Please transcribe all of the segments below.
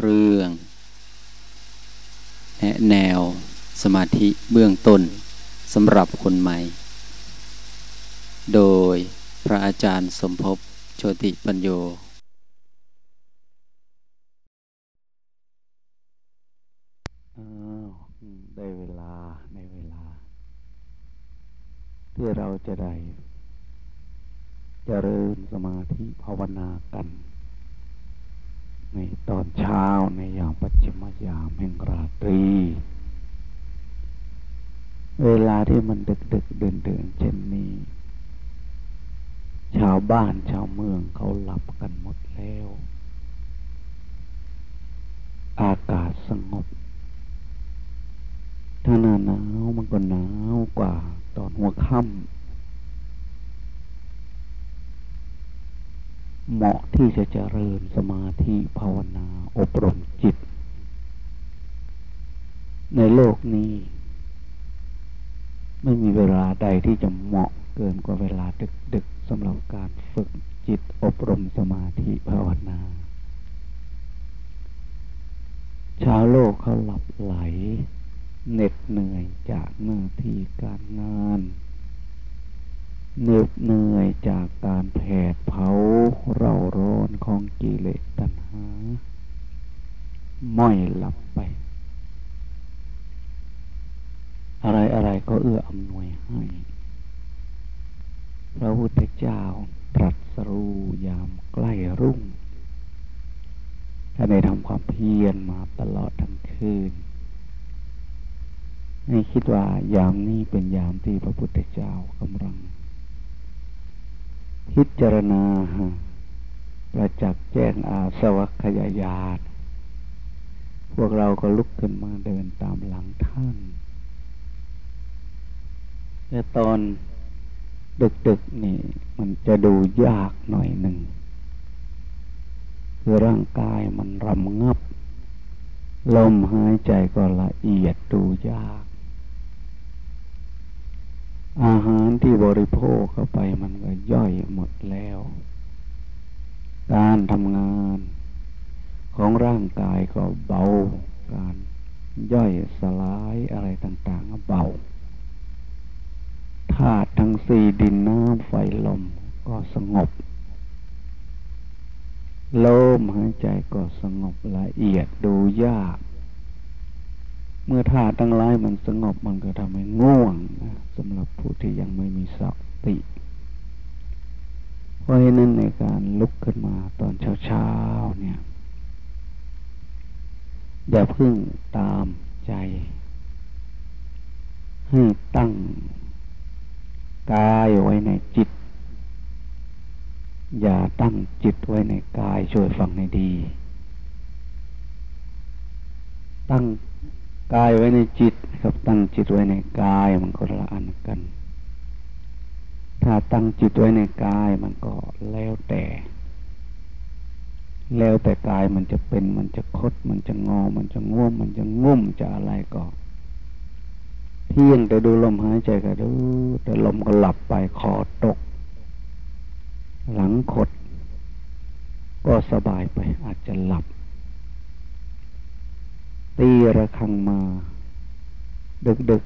เรื่อง แนะแนวสมาธิเบื้องต้นสำหรับคนใหม่ โดยพระอาจารย์สมภพโชติปัญโยได้เวลาในเวลา ที่เราจะได้จเจริญสมาธิภาวนากัน นตอนเช้าในยามปัจฉิมยามแห่งราตรี เวลาที่มันดึกดึกเดินเดินเช่นนี้ ชาวบ้านชาวเมืองเขาหลับกันหมดแล้ว อากาศสงบ ถ้าหนาหนาวมันก็หนาวกว่าตอนหัวค่ำ เหมาะที่จะเจริญสมาธิภาวนาอบรมจิต ในโลกนี้ ไม่มีเวลาใดที่จะเหมาะเกินกว่าเวลาดึกๆสำหรับการฝึกจิตอบรมสมาธิภาวนา ชาวโลกเขาหลับไหลเหน็ดเหนื่อยจากหน้าที่การงาน เหน็ดเหนื่อยจากการแผดเผาเร่าร้อนของกิเลสตัณหาม่อยหลับไป อะไรอะไรก็เอื้ออำนวยให้ พระพุทธเจ้าตรัสรู้ยามใกล้รุ่งท่านได้ทำความเพียรมาตลอดทั้งคืนให้คิดว่ายามนี้เป็นยามที่พระพุทธเจ้ากำลัง พิจารณาประจักษ์แจ้งอาสวัคยายาตพวกเราก็ลุกขึ้นมาเดินตามหลังท่าน แต่ตอนดึกๆนี่ มันจะดูยากหน่อยหนึ่งคือร่างกายมันรำงับ ลมหายใจก็ละเอียดดูยาก อาหารที่บริโภคเข้าไปมันก็ย่อยหมดแล้ว การทำงานของร่างกายก็เบา การย่อยสลายอะไรต่างๆก็เบาธาตุทั้งสี่ดินน้ำไฟลมก็สงบ ลมหายใจก็สงบละเอียดดูยาก เมื่อธาตุทั้งหลายมันสงบมันก็ทำให้ง่วงนะสำหรับผู้ที่ยังไม่มีสติเพราะฉะนั้นในการลุกขึ้นมาตอนเช้าๆเนี่ย อย่าพึ่งตามใจ ให้ตั้งกายไว้ในจิต อย่าตั้งจิตไว้ในกายช่วยฟังให้ดี ตั้ง กายไว้ในจิตครับตั้งจิตไว้ในกายมันก็ละอันกัน ถ้าตั้งจิตไว้ในกายมันก็แล้วแต่ แล้วแต่กายมันจะเป็นมันจะคด มันจะงอ มันจะง่วมมันจะงุ่มจะอะไรก็เพียงแต่ดูลมหายใจก็ดู แต่ลมก็หลับไปคอตก หลังขด ก็สบายไปอาจจะหลับ ตีระฆังมา ดึกดึก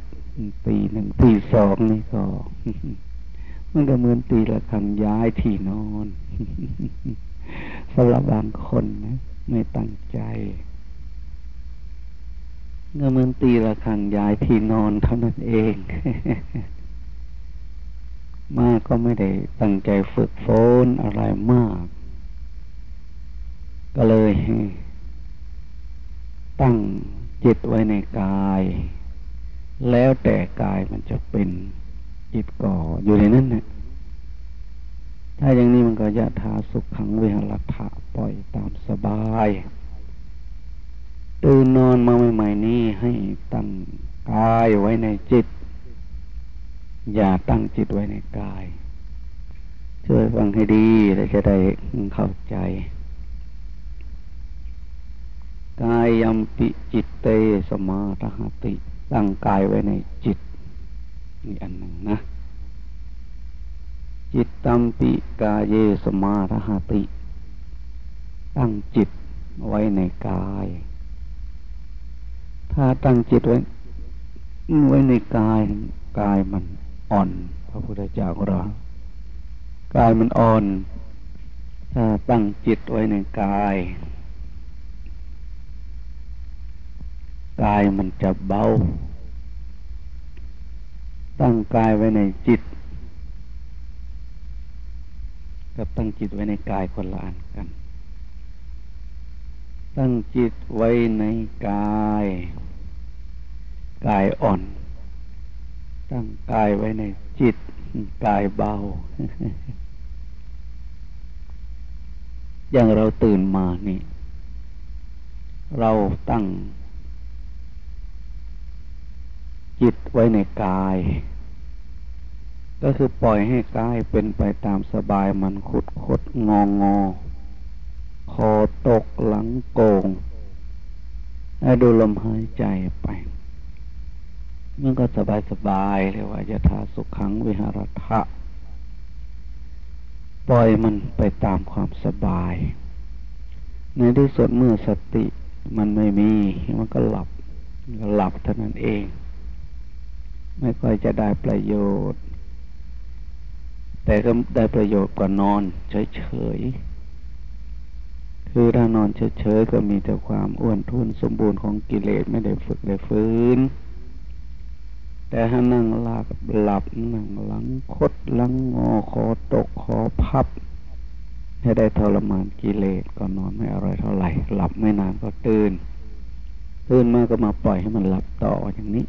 ตีหนึ่งตีสองนี่ก็ มันก็เหมือนตีระฆังย้ายที่นอนสำหรับบางคนนะไม่ตั้งใจก็เหมือนตีระฆังย้ายที่นอนเท่านั้นเอง มาก็ไม่ได้ตั้งใจฝึกฝนอะไรมาก ก็เลย ตั้งจิตไว้ในกาย แล้วแต่กายมันจะเป็นจิตก่ออยู่ในนั้นนะถ้าอย่างนี้มันก็ยะทาสุขขังเวหรัฐะปล่อยตามสบายตื่นนอนมาใหม่ๆนี้ให้ตั้งกายไว้ในจิต อย่าตั้งจิตไว้ในกาย ช่วยฟังให้ดีแล้วจะได้เข้าใจ กายยมปิจิตเตสมาธหติ ตั้งกายไว้ในจิต นี่อันหนึ่งนะ จิตตัมปิกายเยสมาธหติ ตั้งจิตไว้ในกาย ถ้าตั้งจิตไว้ไว้ในกายกายมันอ่อน พระพุทธเจ้าของเรากายมันอ่อน ถ้าตั้งจิตไว้ในกาย กายมันจะเบา ตั้งกายไว้ในจิต กับตั้งจิตไว้ในกายคนละอันกัน ตั้งจิตไว้ในกาย กายอ่อน ตั้งกายไว้ในจิต กายเบา อย่างเราตื่นมานี่ เราตั้ง จิตไว้ในกาย ก็คือปล่อยให้กายเป็นไปตามสบายมันขุดคดงองงอคอตกหลังโกงให้ดูลมหายใจไป มันก็สบายสบายเรียกว่าจะทาสุขขังวิหารทะปล่อยมันไปตามความสบาย ในที่สุดเมื่อสติมันไม่มี มันก็หลับก็หลับเท่านั้นเอง ไม่ค่อยจะได้ประโยชน์ แต่ก็ได้ประโยชน์กว่านอนเฉยๆคือถ้านอนเฉยๆก็มีแต่ความอ้วนทุนสมบูรณ์ของกิเลสไม่ได้ฝึกได้ฟื้น แต่ถ้านั่งลากหลับนั่งหลังคดหลังงอคอตกคอพับ ให้ได้ทรมานกิเลสก็นอนไม่อร่อยเท่าไหร่ หลับไม่นานก็ตื่นตื่นมาก็มาปล่อยให้มันหลับต่ออย่างนี้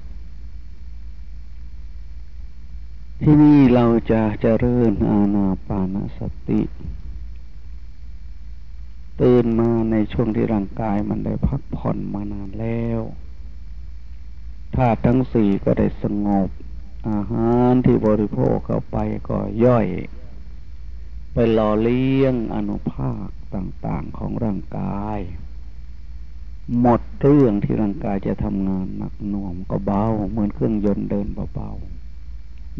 ที่นี่เราจะเจริญอาณาปานสติ ตื่นมาในช่วงที่ร่างกายมันได้พักผ่อนมานานแล้วธาตุทั้งสี่ก็ได้สงบ อาหารที่บริโภคเข้าไปก็ย่อย ไปหล่อเลี้ยงอนุภาคต่างๆของร่างกาย หมดเรื่องที่ร่างกายจะทำงานหนักหน่วงก็เบา เหมือนเครื่องยนต์เดินเบาๆ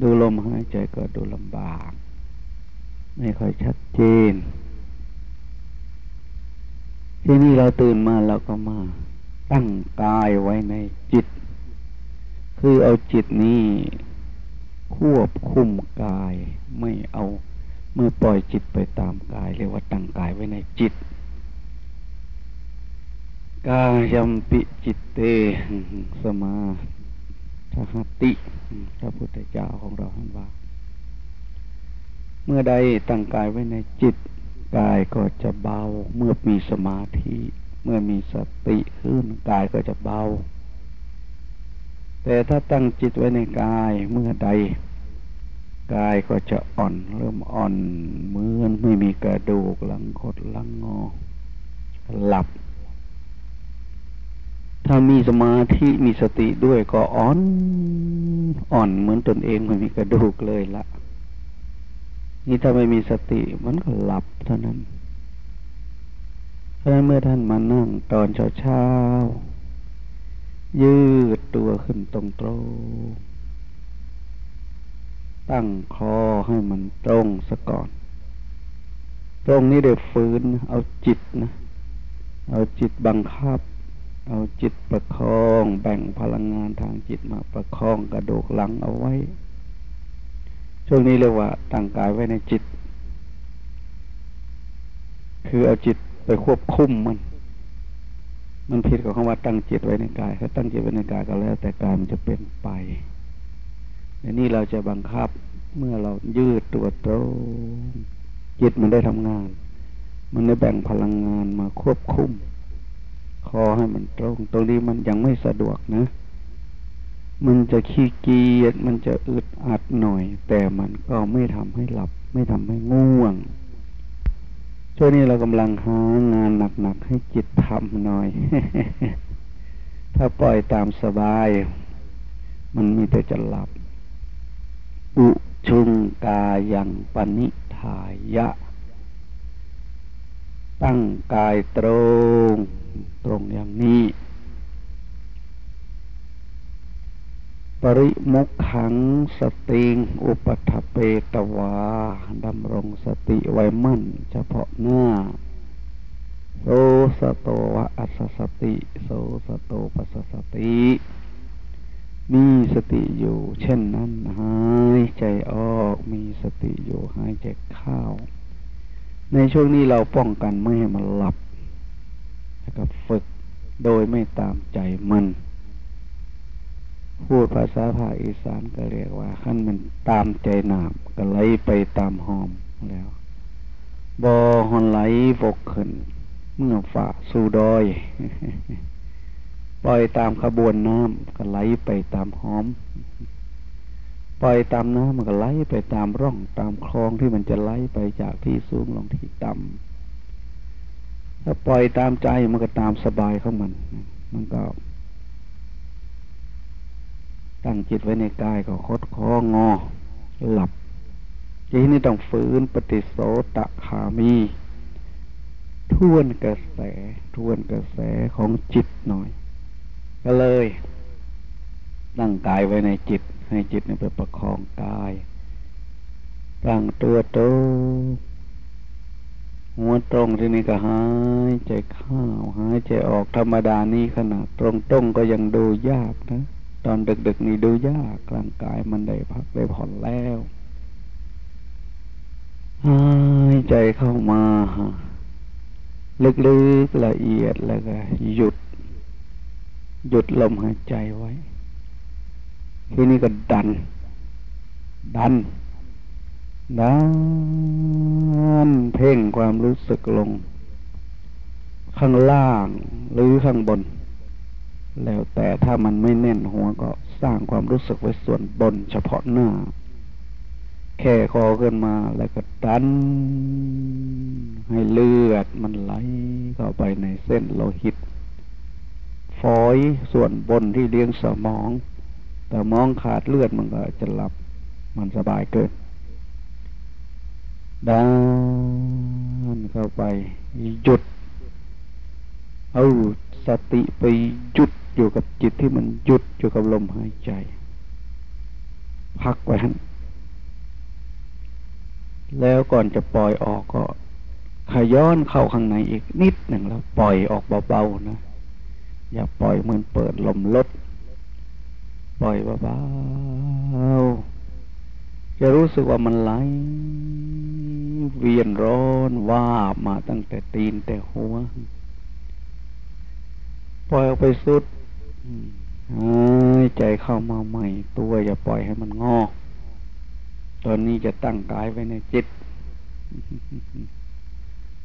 ดูลมหายใจก็ดูลำบาก ไม่ค่อยชัดเจน ที่นี่เราตื่นมาเราก็มาตั้งกายไว้ในจิต คือเอาจิตนี้ควบคุมกายไม่เอาเมื่อปล่อยจิตไปตามกายเรียกว่าตั้งกายไว้ในจิต กายมปิจิตเต สมา ทหติพระพุทธเจ้าของเราท่านว่า เมื่อใดตั้งกายไว้ในจิตกายก็จะเบา เมื่อมีสมาธิ เมื่อมีสติขึ้นกายก็จะเบา แต่ถ้าตั้งจิตไว้ในกายเมื่อใดกายก็จะอ่อน เริ่มอ่อนเหมือนไม่มีกระดูกหลังคดหลังงอ หลับ ถ้ามีสมาธิมีสติด้วยก็อ่อนอ่อนเหมือนตนเองไม่มีกระดูกเลยละนี่ถ้าไม่มีสติมันก็หลับเท่านั้น เพราะนั้นเมื่อท่านมานั่งตอนเช้าเช้ายืดตัวขึ้นตรงตรงตั้งคอให้มันตรงซะก่อน ตรงนี้เดี๋ยวฟื้นเอาจิตนะ เอาจิตบังคับ เอาจิตประคอง แบ่งพลังงานทางจิตมาประคองกระดูกหลังเอาไว้ ช่วงนี้เรียกว่าตั้งกายไว้ในจิต คือเอาจิตไปควบคุมมัน มันผิดกับคำว่าตั้งจิตไว้ในกาย ถ้าตั้งจิตไว้ในกายก็แล้ว แต่กายมันจะเป็นไปในนี้เราจะบังคับเมื่อเรายืดตัวตรงจิตมันได้ทำงาน มันได้แบ่งพลังงานมาควบคุม คอให้มันตรง ตรงนี้มันยังไม่สะดวกนะ มันจะขี้เกียจมันจะอึดอัดหน่อย แต่มันก็ไม่ทำให้หลับ ไม่ทำให้ง่วง ช่วงนี้เรากำลังหางานหนักๆให้จิตทำหน่อย ถ้าปล่อยตามสบาย มันมีแต่จะหลับอุชุงกายังปณิทายะ ตั้งกายตรง ตรงอย่างนี้ ปริมุขขังสติง อุปถเปตวาดำรงสติไว้มั่น เฉพาะหน้า โสสโตวะอัสสติ โสสโตปัสสติมีสติอยู่ เช่นนั้นหายใจออกมีสติอยู่หายใจเข้า ในช่วงนี้เราป้องกันไม่ให้มันหลับแล้วก็ฝึกโดยไม่ตามใจมัน พูดภาษาภาคอีสานก็เรียกว่าขั้นมันตามใจหนามก็ไหลไปตามหอมแล้วบอหอนไหลบกขึ้น เมื่อฝ่าสู่ดอย ปล่อยตามขบวนน้ำก็ไหลไปตามหอม ล่อยตามน้ำมันก็ไหลไปตามร่องตามคลองที่มันจะไหลไปจากที่สูงลงที่ต่ำถ้าปล่อยตามใจมันก็ตามสบายของมัน มันก็ ตั้งจิตไว้ในกายก็คดคองอ หลับทีนี้ต้องฝืนปฏิโสตะขามี ทวนกระแส ทวนกระแสของจิตหน่อย ก็เลยตั้งกายไว้ในจิต ให้จิตนี่ไปประคองกายตั้งตัวโตหัวตรงที่นี่ก็หายใจเข้าหายใจออกธรรมดานี่ขนาดตรงตรงก็ยังดูยากนะ ตอนดึกๆนี่ดูยากร่างกายมันได้พักได้ผ่อนแล้วหายใจเข้ามาลึกๆละเอียดแล้วก็หยุด หยุดลมหายใจไว้ ทีนี้ก็ดัน ดัน ดัน เพ่งความรู้สึกลง ข้างล่างหรือข้างบน แล้วแต่ถ้ามันไม่แน่นหัวก็สร้างความรู้สึกไว้ส่วนบนเฉพาะหน้า แค่คอขึ้นมาแล้วก็ดัน ให้เลือดมันไหลเข้าไปในเส้นโลหิตฝอยส่วนบนที่เลี้ยงสมอง แต่มองขาดเลือดมันก็จะหลับ มันสบายเกินดันเข้าไปหยุด เอาสติไปหยุดอยู่กับจิตที่มันหยุดอยู่กับลมหายใจ พักไว้แล้วก่อนจะปล่อยออกก็ขย้อนเข้าข้างในอีกนิดหนึ่งแล้วปล่อยออกเบาๆนะ อย่าปล่อยเหมือนเปิดลมลด ปล่อยเบาๆจะรู้สึกว่ามันไหลเวียนร้อนว่ามาตั้งแต่ตีนแต่หัว ปล่อยออกไปสุดหายใจเข้ามาใหม่ ตัวอย่าปล่อยให้มันงอก ตอนนี้จะตั้งกายไว้ในจิต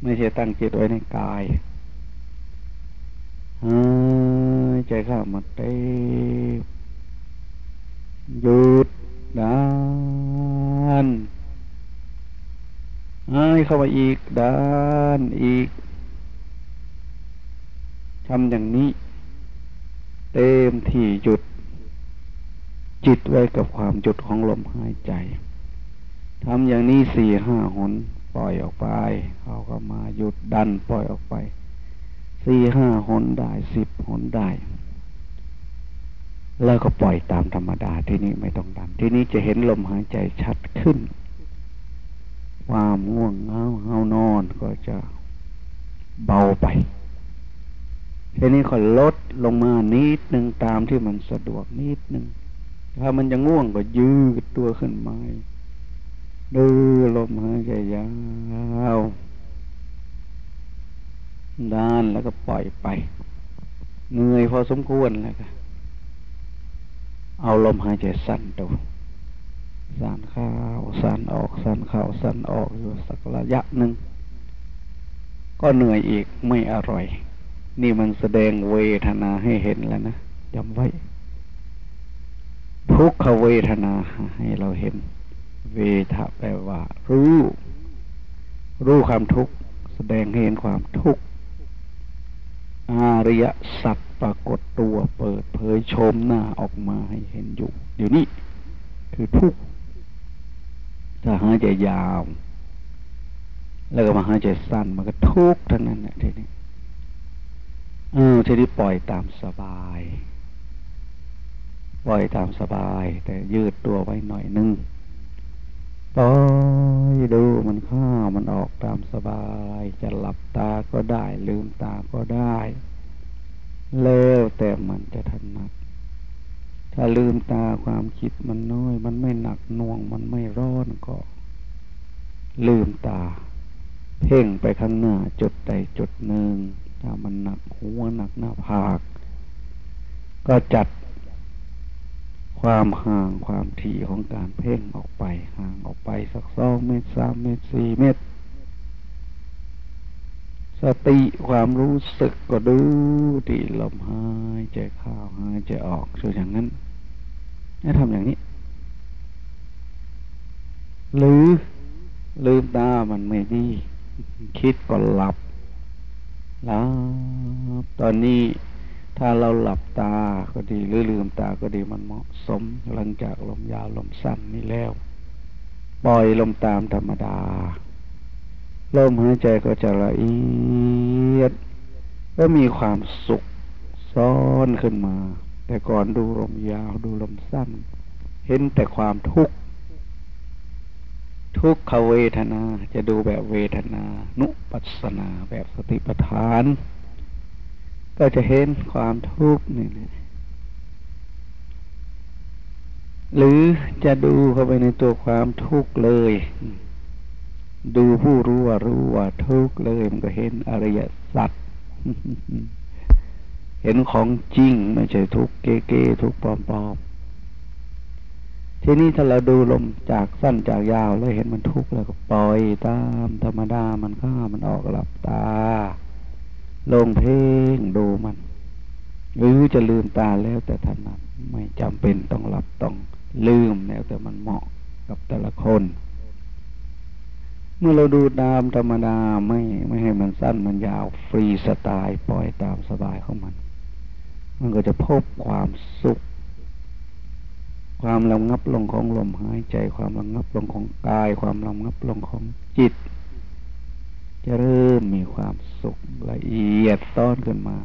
ไม่ใช่ตั้งจิตไว้ในกายหายใจเข้ามาเต้ หยุดดานหายเข้ามาอีกดานอีกทำอย่างนี้ เต็มที่หยุด จิตไว้กับความหยุดของลมหายใจทำอย่างนี้สี่ห้าหน ปล่อยออกไป เขาก็มาหยุดดันปล่อยออกไปสี่ห้าหนได้สิบหนได้ แล้วก็ปล่อยตามธรรมดาที่นี้ไม่ต้องดัน ที่นี้จะเห็นลมหายใจชัดขึ้น ความง่วงเงาเฮานอนก็จะเบาไปทีนี้ก็ลดลงมานิดหนึ่งตามที่มันสะดวกนิดหนึ่งถ้ามันจะง่วงก็ยืดตัวขึ้นมาดูลมหายใจยาวด้านแล้วก็ปล่อยไปเหนื่อยพอสมควรแล้วก็ เอาลมหายใจสั้นดูสั้นเข้าสั้นออกสั้นเข้าสั้นออกอยู่สักระยะหนึ่งก็เหนื่อยอีกไม่อร่อย นี่มันแสดงเวทนาให้เห็นแล้วนะจำไว้ ทุกขเวทนาให้เราเห็น เวทะแปลว่า รู้ รู้ความทุกข์แสดงให้เห็นความทุกข์ อาริยสัจปรากฏตัวเปิดเผยชมหน้าออกมาให้เห็นอยู่ เดี๋ยวนี้คือทุกถ้าหายใจยาว แล้วก็มาหายใจสั้นมันก็ทุกทั้งนั้นแหละทีนี้เออทีนี้ปล่อยตามสบาย ปล่อยตามสบาย แต่ยืดตัวไว้หน่อยนึงปล่อยดูมัน ออกตามสบาย จะหลับตาก็ได้ ลืมตาก็ได้ แล้วแต่มันจะถนัด ถ้าลืมตาความคิดมันน้อย มันไม่หนักน่วง มันไม่ร้อนก็ ลืมตา เพ่งไปข้างหน้าจุดใดจุดหนึ่ง ถ้ามันหนักหัวหนักหน้าผาก ก็จัดความห่างความถี่ของการเพ่งออกไป ห่างออกไปสักสองเมตรสามเมตรสี่เมตร สติความรู้สึกก็ดูที่ลมหายใจเข้าหายใจออกช่วยอย่างนั้นให้ทำอย่างนี้ หรือลืมตามันไม่ดี คิดก็หลับหลับตอนนี้ถ้าเราหลับตาก็ดี หรือลืมตาก็ดีมันเหมาะสม หลังจากลมยาวลมสั้นนี่แล้ว ปล่อยลมตามธรรมดา ลมหายใจก็จะละเอียด ก็มีความสุขซ้อนขึ้นมา แต่ก่อนดูลมยาวดูลมสั้น เห็นแต่ความทุกข์ ทุกขเวทนาจะดูแบบเวทนา นุปัสสนาแบบสติปัฏฐาน ก็จะเห็นความทุกข์นี่หรือจะดูเข้าไปในตัวความทุกข์เลย ดูผู้รู้ว่ารู้ว่าทุกข์เลยมันก็เห็นอริยสัจเห็นของจริงไม่ใช่ทุกข์เก๊ๆทุกข์ปลอมๆทีนี้ถ้าเราดูลมจากสั้นจากยาวแล้วเห็นมันทุกข์แล้วก็ปล่อยตามธรรมดามันข้ามันออกหลับตา ลงเพ่งดูมันหรือจะลืมตาแล้วแต่ถนัดไม่จำเป็นต้องหลับต้องลืมแล้วแต่มันเหมาะกับแต่ละคน เมื่อเราดูตามธรรมดาไม่ไม่ให้มันสั้นมันยาวฟรีสไตล์ปล่อยตามสบายของมัน มันก็จะพบความสุข ความระงับลงของลมหายใจ ความระงับลงของกาย ความระงับลงของจิต จะเริ่มมีความสุขละเอียดซ้อนขึ้นมา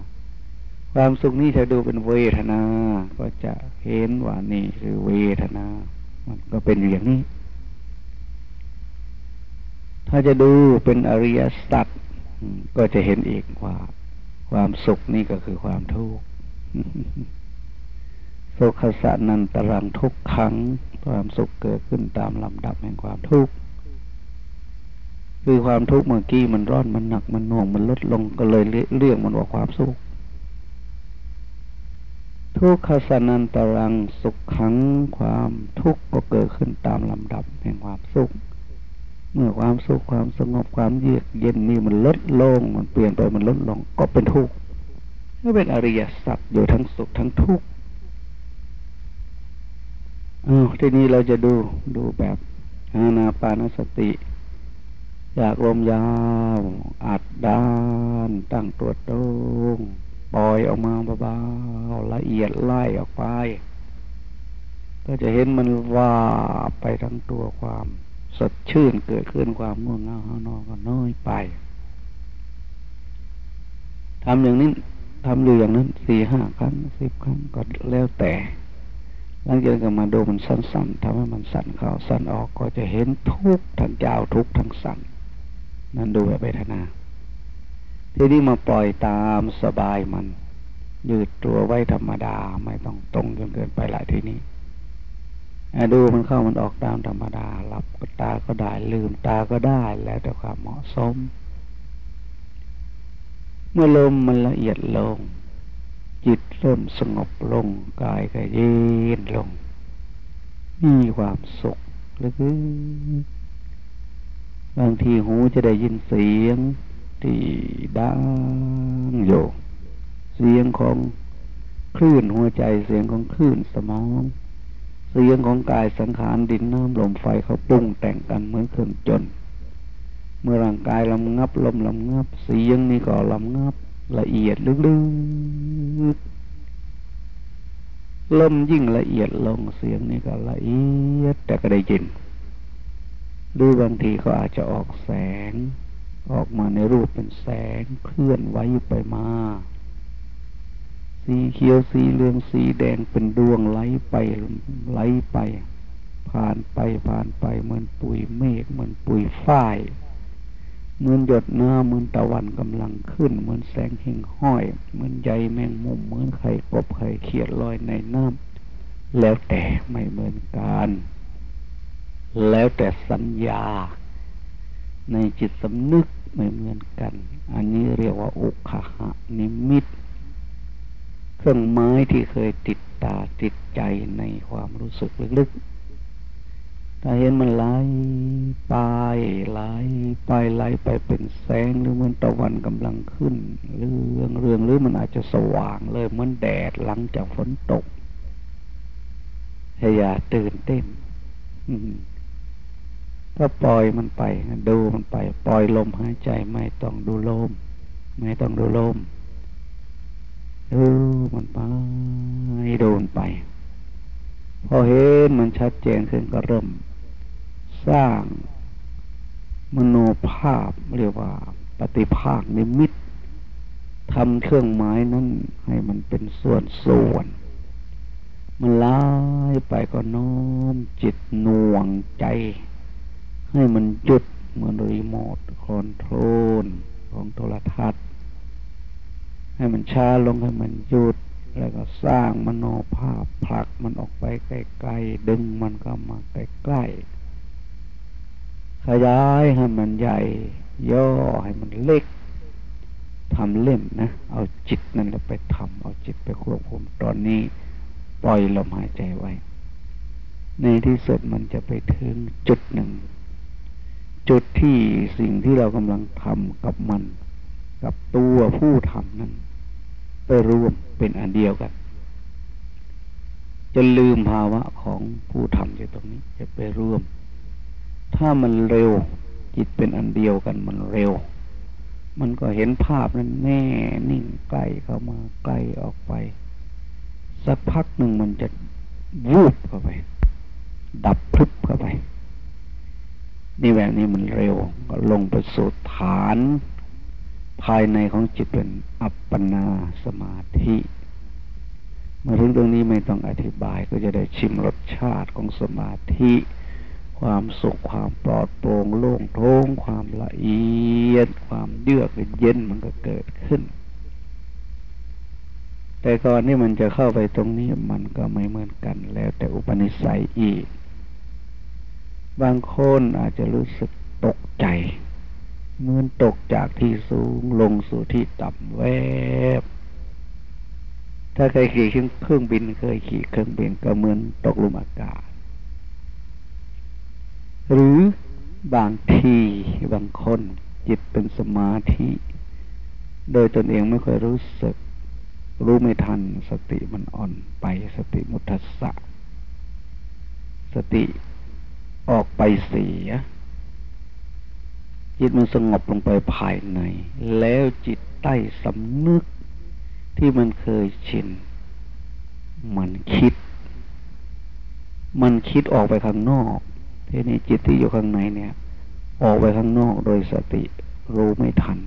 ความสุขนี้จะดูเป็นเวทนา ก็จะเห็นว่านี่คือเวทนา มันก็เป็นอย่างนี้ ถ้าจะดูเป็นอริยสัจก็จะเห็นอีกว่า ความสุขนี่ก็คือความทุกข์สุขสันนันตรังทุกขังความสุขเกิดขึ้นตามลำดับแห่งความทุกข์คือความทุกข์เมื่อกี้มันร้อนมันหนักมันหน่วงมันลดลงก็เลยเรียกมันว่าความสุขทุกขสนันตรังสุขขังความทุกข์ก็เกิดขึ้นตามลำดับแห่งความสุข เมื่อความสุขความสงบความเยือกเย็นนี่มันลดลง มันเปลี่ยนไปมันลดลง ก็เป็นทุกข์ก็เป็นอริยสัจอยู่ทั้งสุขทั้งทุกข์อ้าวทีนี้เราจะดูดูแบบอานาปานสติ อยากลมยาว อัดด้าน ตั้งตัวตรงปล่อยออกมาเบาๆละเอียดไล่ออกไป ก็จะเห็นมันว่าไปทั้งตัวความ สดชื่นเกิดขึ้นความง่วงเหงาหานอนก็น้อยไปทำอย่างนี้ทำอยู่อย่างนั้นสี่ห้าครั้งสิบครั้งก็แล้วแต่หลังจากนั้นมาดูมันสั้นๆทำให้มันสั่นเข้าสั่นออกก็จะเห็นทุกทั้งยาวทุกทั้งสั่นนั่นดูแบบเวทนาทีนี้มาปล่อยตามสบายมัน ยืดตัวไว้ธรรมดาไม่ต้องตรงจนเกินไปหลายทีนี้ ดูมันเข้ามันออกตามธรรมดาหลับตาก็ได้ลืมตาก็ได้แล้วแต่ความเหมาะสม เมื่อลมมันละเอียดลง จิตเริ่มสงบลงกายก็เย็นลง มีความสุขลึกบางทีหูจะได้ยินเสียงที่ดังอยู่เสียงของคลื่นหัวใจเสียงของคลื่นสมอง เสียงของกายสังขารดินน้ำลมไฟเขาปรุงแต่งกันเหมือนเครื่องจน เมื่อร่างกายลำงับลมลำงับ เสียงนี่ก็ลำงับละเอียดลึกๆลมยิ่งละเอียดลงเสียงนี่ก็ละเอียดแต่ก็ได้ยินหรือบางทีก็อาจจะออกแสง ออกมาในรูปเป็นแสงเคลื่อนไหวไปมา สีเขียวสีเหลืองสีแดงเป็นดวงไหลไปไหลไป ผ่านไปผ่านไปเหมือนปุยเมฆเหมือนปุยฝ้ายเหมือนหยดน้ำเหมือนตะวันกำลังขึ้น เหมือนแสงหิ่งห้อย เหมือนใยแมงมุมเหมือนไข่กบไข่เขียดลอยในน้ำแล้วแต่ไม่เหมือนกัน แล้วแต่สัญญา ในจิตสำนึกไม่เหมือนกัน อันนี้เรียกว่าอุคหะนิมิต เครื่องไม้ที่เคยติดตาติดใจในความรู้สึกลึกๆ ถ้าเห็นมันไหลไปไหลไปไหลไปเป็นแสงหรือเหมือนตะวันกำลังขึ้น เรื่องเรื่องหรือมันอาจจะสว่างเลยเหมือนแดดหลังจากฝนตกอย่าตื่นเต้นก็ปล่อยมันไปดูมันไป ปล่อยลมหายใจไม่ต้องดูลม ไม่ต้องดูลม ดูมันไปโดนไป พอเห็นมันชัดเจนขึ้นก็เริ่ม สร้างมโนภาพเรียกว่า ปฏิภาคนิมิตทำเครื่องหมายนั้นให้มันเป็นส่วนส่วน มันลายไปก็น้อมจิตหน่วงใจ ให้มันหยุดเหมือนรีโมทคอนโทรลของโทรทัศน์ ให้มันช้าลงให้มันหยุด แล้วก็สร้างมโนภาพผลักมันออกไปไกลๆดึงมันก็มาใกล้ๆขยายให้มันใหญ่ ย่อให้มันเล็กทำเล่นนะ เอาจิตนั่นแหละไปทำเอาจิตไปควบคุมตอนนี้ ปล่อยลมหายใจไว้ ในที่สุดมันจะไปถึงจุดหนึ่ง จุดที่สิ่งที่เรากำลังทำกับมัน กับตัวผู้ทำนั้น ไปรวมเป็นอันเดียวกันจะลืมภาวะของผู้ทำอยู่ตรงนี้ จะไปรวม ถ้ามันเร็ว จิตเป็นอันเดียวกันมันเร็ว มันก็เห็นภาพนั้นแน่นิ่งใกล้เข้ามาใกล้ออกไป สักพักหนึ่งมันจะวูบเข้าไป ดับพลึบเข้าไป นี่แบบนี้มันเร็ว ก็ลงไปสู่ฐาน ภายในของจิตเป็นอัปปนาสมาธิมาถึงตรงนี้ไม่ต้องอธิบายก็จะได้ชิมรสชาติของสมาธิ ความสุขความปลอดโปร่งโล่งโล่งความละเอียด ความเยือกเย็นมันก็เกิดขึ้น แต่ก่อนนี่มันจะเข้าไปตรงนี้มันก็ไม่เหมือนกันแล้ว แต่อุปนิสัยอีก บางคนอาจจะรู้สึกตกใจ เหมือนตกจากที่สูงลงสู่ที่ต่ำแวบ ถ้าเคยขี่เครื่องบินเคยขี่เครื่องบินก็เหมือนตกลมอากาศ หรือบางทีบางคนจิตเป็นสมาธิ โดยตนเองไม่เคยรู้สึก รู้ไม่ทันสติมันอ่อนไปสติมุทัสสะ สติออกไปเสีย จิตมันสงบลงไปภายใน แล้วจิตใต้สำนึกที่มันเคยชิน มันคิด มันคิดออกไปข้างนอกทีนี้จิตที่อยู่ข้างในเนี่ย ออกไปข้างนอกโดยสติรู้ไม่ทัน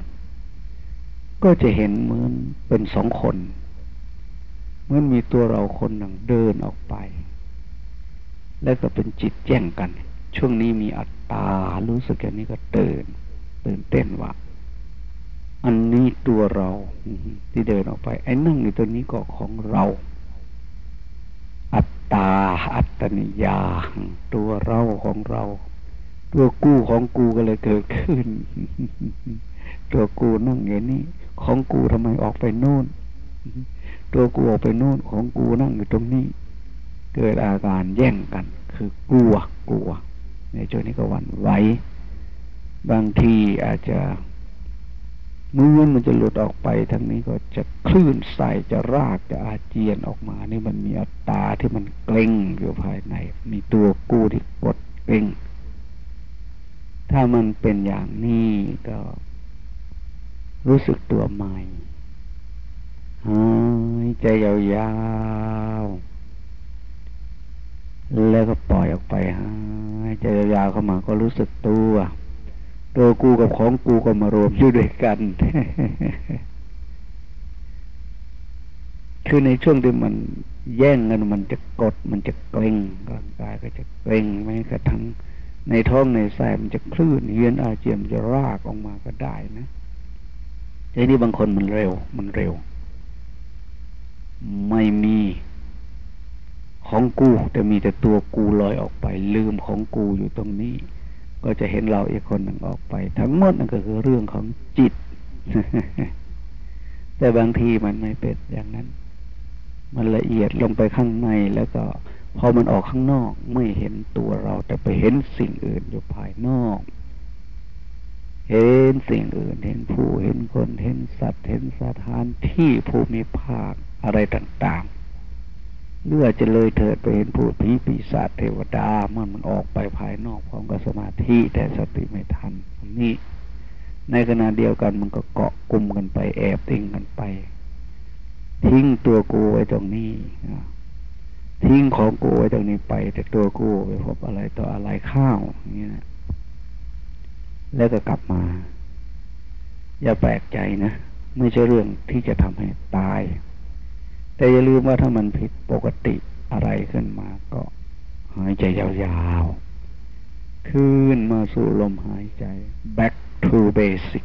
ก็จะเห็นเหมือนเป็นสองคนเหมือนมีตัวเราคนหนึ่งเดินออกไป แล้วก็เป็นจิตแย่งกัน ช่วงนี้มีอัต ตารู้สึกอย่างนี้ก็ตื่นตื่นเต้นว่าอันนี้ตัวเราที่เดินออกไป ไอ้นั่งอยู่ตัวนี้ก็ของเรา อัตตา อัตตนิยา ตัวเราของเรา ตัวกู้ของกูก็เลยเกิดขึ้น ตัวกูนั่งอย่างนี้ ของกูทำไมออกไปโน่น ตัวกูออกไปโน่นของกูนั่งอยู่ตรงนี้ เกิดอาการแย่งกัน คือกลัวกลัว ในช่วงนี้ก็วันไหว บางทีอาจจะมือมันจะหลุดออกไปทางนี้ก็จะคลื่นใส่จะรากจะอาเจียนออกมา นี่มันมีอัตตาที่มันเกร็งอยู่ภายใน มีตัวกู้ที่กดเกร็ง ถ้ามันเป็นอย่างนี้ก็รู้สึกตัวใหม่หายใจยาวๆ แล้วก็ปล่อยออกไปหายใจยาวเข้ามาก็รู้สึกตัว ตัวกูกับของกูก็มารวมอยู่ด้วยกัน คือในช่วงที่มันแย่งกันมันจะกดมันจะเกร็งร่างกายก็จะเกร็งแม้กระทั่งในท้องในไส้มันจะคลื่นเฮียนอาเจียมจะรากออกมาก็ได้นะทีนี้บางคนมันเร็ว มันเร็ว ไม่มี ของกูแต่มีแต่ตัวกูลอยออกไป ลืมของกูอยู่ตรงนี้ ก็จะเห็นเราอีกคนหนึ่งออกไป ทั้งหมดนั่นก็คือเรื่องของจิต แต่บางทีมันไม่เป็นอย่างนั้น มันละเอียดลงไปข้างในแล้วก็พอมันออกข้างนอกไม่เห็นตัวเรา แต่ไปเห็นสิ่งอื่นอยู่ภายนอก เห็นสิ่งอื่น เห็นผู้เห็นคนเห็นสัตว์ เห็นสถานที่ภูมิภาคอะไรต่างๆ เมื่อจะเลยเถิดไปเห็นผู้ผีปีศาจเทวดาเมื่อมันออกไปภายนอกพร้อมกับสมาธิแต่สติไม่ทันนี่ในขณะเดียวกันมันก็เกาะกลุ่มกันไปแอบติ้งกันไป ทิ้งตัวกูไว้ตรงนี้ทิ้งของกูไว้ตรงนี้ไป แต่ตัวกูไปพบอะไรต่ออะไรข้าวอย่างเงี้ยแล้วก็กลับมา อย่าแปลกใจนะ ไม่ใช่เรื่องที่จะทำให้ตาย แต่อย่าลืมว่าถ้ามันผิดปกติอะไรขึ้นมาก็หายใจยาวๆ ขึ้นมาสู่ลมหายใจ back to basic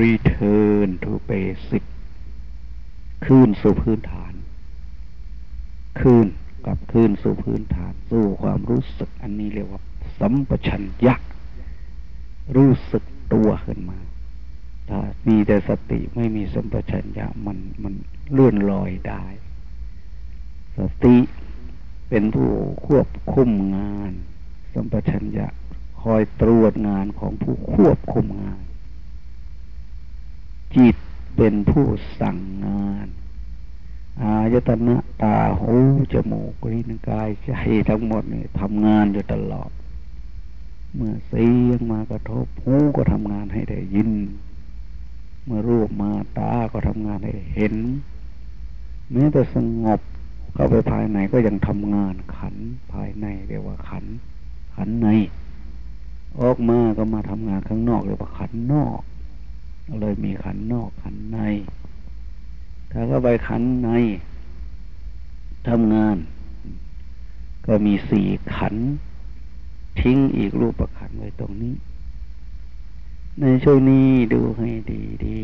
return to basic ขึ้นสู่พื้นฐานคืนกับคืนสู่พื้นฐาน สู่ความรู้สึกอันนี้เรียกว่า สัมปชัญญะรู้สึกตัวขึ้นมา ถ้ามีแต่สติไม่มีสัมปชัญญะมันมันเลื่อนลอยได้ สติเป็นผู้ควบคุมงาน สัมปชัญญะคอยตรวจงานของผู้ควบคุมงาน จิตเป็นผู้สั่งงาน อายตนะตาหูจมูกลิ้นกายใจทั้งหมดนี่ทำงานอยู่ตลอด เมื่อเสียงมากระทบหูก็ทำงานให้ได้ยิน เมื่อรูปมาตาก็ทำงานให้เห็นแม้แต่สงบเข้าไปภายในก็ยังทำงานขันภายในเรียกว่าขัน ขันใน ออกมาก็มาทำงานข้างนอกเรียกว่าขันนอก เลยมีขันนอกขันใน ถ้าเข้าไปขันในทำงาน ก็มีสี่ขัน ทิ้งอีกรูปประขันไว้ตรงนี้ ในช่วงนี้ดูให้ดีดี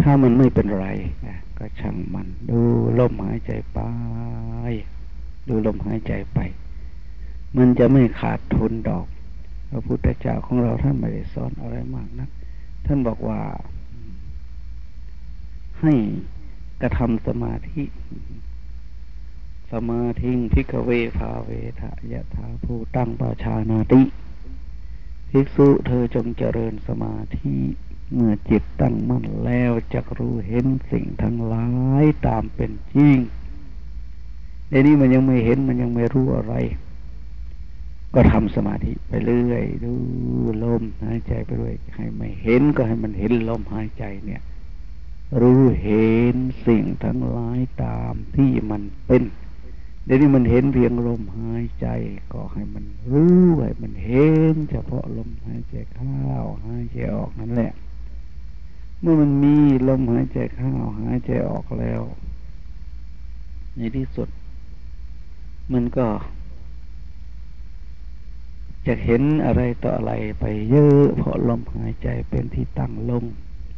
ถ้ามันไม่เป็นไรก็ช่างมัน ดูลมหายใจไป ดูลมหายใจไป มันจะไม่ขาดทุนดอก พระพุทธเจ้าของเราท่านไม่ได้สอนอะไรมากนะัก ท่านบอกว่า ให้กระทำสมาธิ สมาธิพิกเวภาเวทะยะถาผู้ตั้งปาชานาติ ภิกษุเธอจงเจริญสมาธิเมื่อจิตตั้งมั่นแล้วจะรู้เห็นสิ่งทั้งหลายตามเป็นจริงในนี้มันยังไม่เห็นมันยังไม่รู้อะไร ก็ทำสมาธิไปเรื่อยดูลมหายใจไปเรื่อยให้ไม่เห็นก็ให้มันเห็นลมหายใจเนี่ย รู้เห็นสิ่งทั้งหลายตามที่มันเป็น เดี๋ยวนี้มันเห็นเพียงลมหายใจ ก็ให้มันรู้ให้มันเห็น เฉพาะลมหายใจเข้าหายใจออกนั่นแหละ เมื่อมันมีลมหายใจเข้าหายใจออกแล้ว ในที่สุด มันก็ จะเห็นอะไรต่ออะไรไปเยอะเพราะลมหายใจเป็นที่ตั้งลง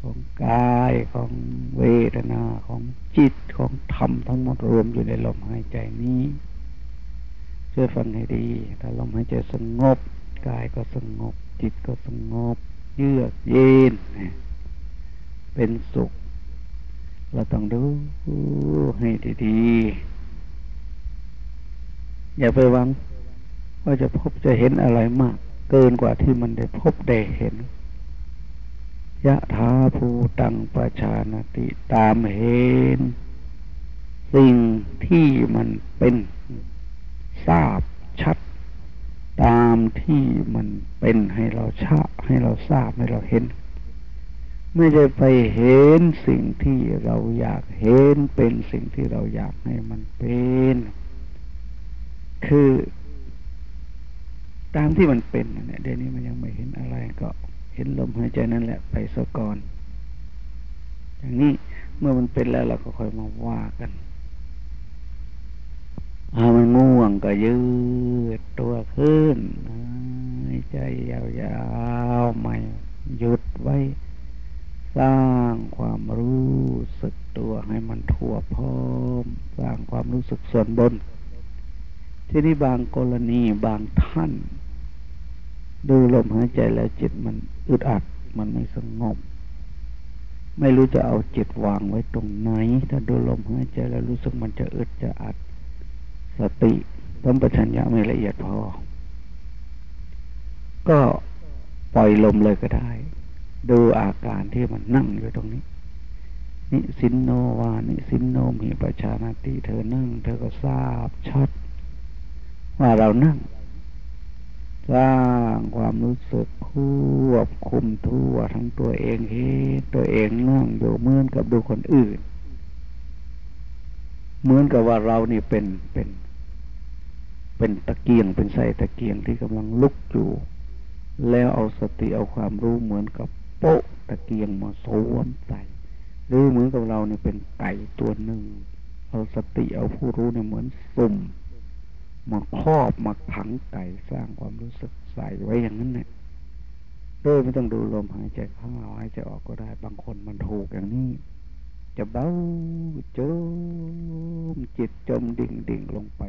ของกายของเวทนาของจิตของธรรมทั้งหมดรวมอยู่ในลมหายใจนี้ช่วยฟังให้ดี ถ้าลมหายใจสงบกายก็สงบ จิตก็สงบ เยือกเย็นเป็นสุข เราต้องดูให้ดีๆ อย่าไปหวังว่าจะพบจะเห็นอะไรมาก เกินกว่าที่มันได้พบได้เห็น ยะถาภูตังประชานติตามเห็น สิ่งที่มันเป็นทราบชัด ตามที่มันเป็นให้เราชาให้เราทราบให้เราเห็น ไม่ได้ไปเห็นสิ่งที่เราอยากเห็นเป็นสิ่งที่เราอยากให้มันเป็น คือ ตามที่มันเป็นเนี่ยเดี๋ยวนี้มันยังไม่เห็นอะไรก็ ห็นลมหายใจนั่นแหละไปสะก่อน อย่างนี้เมื่อมันเป็นแล้วเราก็ค่อยมาว่ากันอามันง่วงก็ยืดตัวขึ้นหายใจยาวๆไม่หยุดไว้ สร้างความรู้สึกตัวให้มันทั่วพร้อม สร้างความรู้สึกส่วนบน ที่นี่บางกรณีบางท่าน ดูลมหายใจแล้วจิตมันอึดอัดมันไม่สงบ ไม่รู้จะเอาจิตวางไว้ตรงไหน ถ้าดูลมหายใจแล้วรู้สึกมันจะอึดจะอัด สติต้มปชัญญะไม่ละเอียดพอ ก็ปล่อยลมเลยก็ได้ ดูอาการที่มันนั่งอยู่ตรงนี้ นิสินโนวานิสินโนมีประชานาติเธอนั่ง เธอก็ทราบชัดว่าเรานั่ง สร้างความรู้สึกควบคุมทั่วทั้งตัวเองเห็นตัวเองนั่งอยู่เหมือนกับดูคนอื่น เหมือนกับว่าเรานี่เป็นเป็น เป็นตะเกียงเป็นใส่ตะเกียงที่กำลังลุกอยู่ แล้วเอาสติเอาความรู้เหมือนกับโป๊ะตะเกียงมาสวมใส่หรือเหมือนกับเราเนี่ยเป็นไก่ตัวหนึ่งเอาสติเอาผู้รู้เนี่ยเหมือนสุ่ม มาครอบมาขังไก่สร้างความรู้สึกใส่ไว้อย่างนั้นเนี่ยโดยไม่ต้องดูลมหายใจเข้าหายใจออกก็ได้ บางคนมันถูกอย่างนี้ จะเบาจมจิตจมดิ่งดิ่งลงไป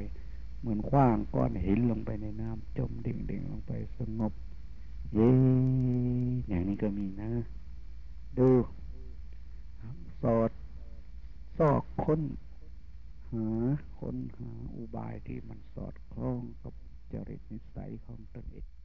เหมือนคว้างก้อนหินลงไปในน้ำจมดิ่งดิ่งลงไปสงบ เย้อย่างนี้ก็มีนะ ดูสอดซอกค้น หาคนหาอุบายที่มันสอดคล้องกับจริตนิสัยของตนเอง